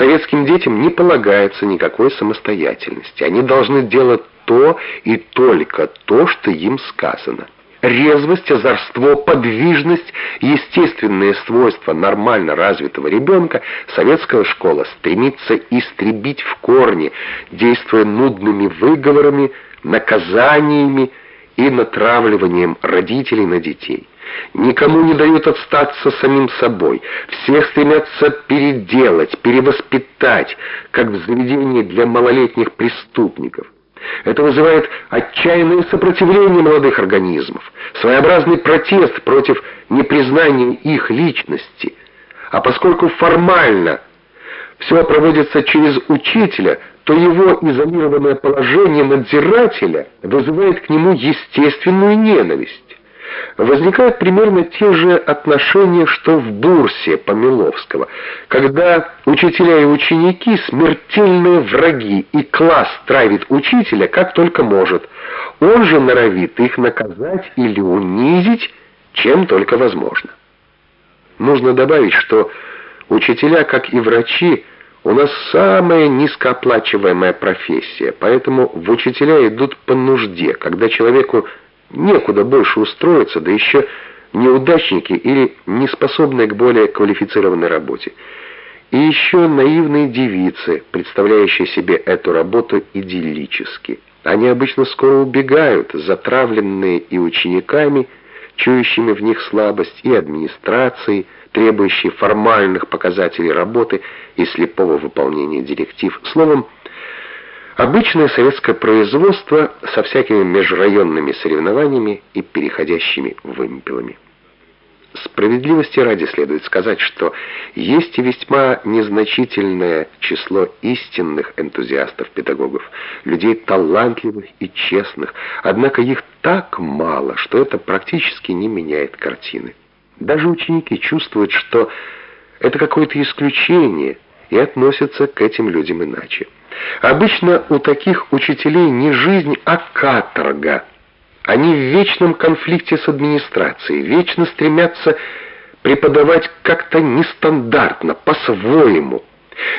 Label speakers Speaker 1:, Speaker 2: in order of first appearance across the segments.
Speaker 1: Советским детям не полагается никакой самостоятельности. Они должны делать то и только то, что им сказано. Резвость, озорство, подвижность, естественные свойства нормально развитого ребенка советская школа стремится истребить в корне, действуя нудными выговорами, наказаниями и натравливанием родителей на детей. Никому не дают отстаться самим собой. Всех стремятся переделать, перевоспитать, как в заведении для малолетних преступников. Это вызывает отчаянное сопротивление молодых организмов, своеобразный протест против непризнания их личности. А поскольку формально все проводится через учителя, то его изолированное положение надзирателя вызывает к нему естественную ненависть возникают примерно те же отношения, что в Бурсе Помиловского, когда учителя и ученики смертельные враги, и класс травит учителя как только может. Он же норовит их наказать или унизить, чем только возможно. Нужно добавить, что учителя, как и врачи, у нас самая низкооплачиваемая профессия, поэтому в учителя идут по нужде, когда человеку некуда больше устроиться, да еще неудачники или неспособные к более квалифицированной работе. И еще наивные девицы, представляющие себе эту работу идиллически. Они обычно скоро убегают, затравленные и учениками, чующими в них слабость, и администрацией, требующей формальных показателей работы и слепого выполнения директив. Словом, Обычное советское производство со всякими межрайонными соревнованиями и переходящими вымпелами. Справедливости ради следует сказать, что есть и весьма незначительное число истинных энтузиастов-педагогов, людей талантливых и честных, однако их так мало, что это практически не меняет картины. Даже ученики чувствуют, что это какое-то исключение и относятся к этим людям иначе. Обычно у таких учителей не жизнь, а каторга. Они в вечном конфликте с администрацией, вечно стремятся преподавать как-то нестандартно, по-своему.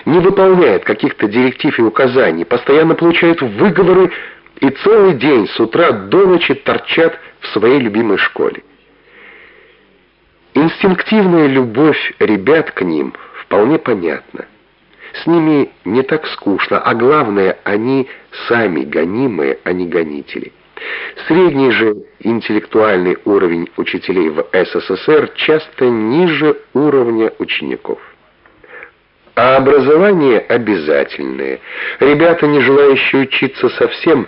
Speaker 1: Не выполняют каких-то директив и указаний, постоянно получают выговоры и целый день с утра до ночи торчат в своей любимой школе. Инстинктивная любовь ребят к ним вполне понятна. С ними не так скучно, а главное, они сами гонимые, а не гонители. Средний же интеллектуальный уровень учителей в СССР часто ниже уровня учеников. А образование обязательное. Ребята, не желающие учиться совсем,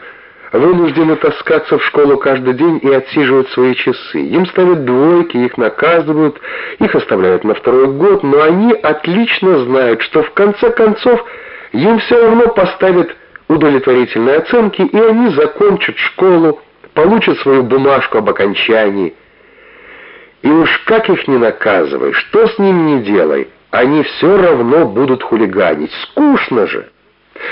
Speaker 1: вынуждены таскаться в школу каждый день и отсиживать свои часы. Им ставят двойки, их наказывают, их оставляют на второй год, но они отлично знают, что в конце концов им все равно поставят удовлетворительные оценки, и они закончат школу, получат свою бумажку об окончании. И уж как их не наказывай, что с ним не делай, они все равно будут хулиганить. Скучно же.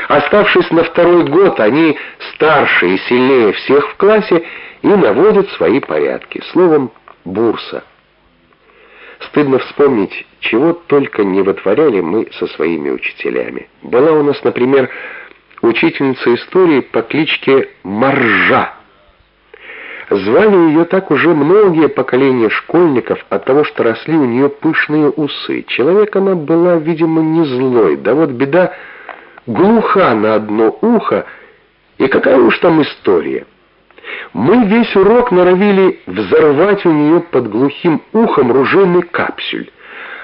Speaker 1: Оставшись на второй год, они старше и сильнее всех в классе и наводят свои порядки. Словом, бурса. Стыдно вспомнить, чего только не вытворяли мы со своими учителями. Была у нас, например, учительница истории по кличке Маржа. Звали ее так уже многие поколения школьников от того, что росли у нее пышные усы. Человек она была, видимо, не злой. Да вот беда глуха на одно ухо, и какая уж там история. Мы весь урок норовили взорвать у нее под глухим ухом ружейный капсюль.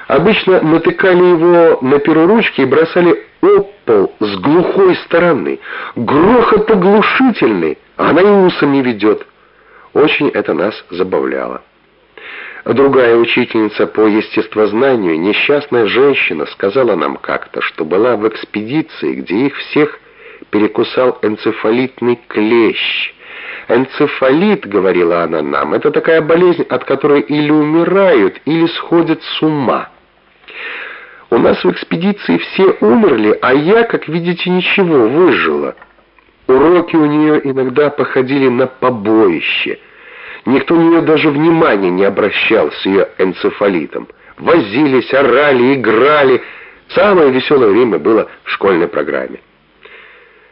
Speaker 1: Обычно натыкали его на перуручки и бросали об пол с глухой стороны. Грохот оглушительный, она и усом не ведет. Очень это нас забавляло. Другая учительница по естествознанию, несчастная женщина, сказала нам как-то, что была в экспедиции, где их всех перекусал энцефалитный клещ. Энцефалит, говорила она нам, это такая болезнь, от которой или умирают, или сходят с ума. У нас в экспедиции все умерли, а я, как видите, ничего, выжила. Уроки у нее иногда походили на побоище – Никто на нее даже внимания не обращал с ее энцефалитом. Возились, орали, играли, Самое веселое время было в школьной программе.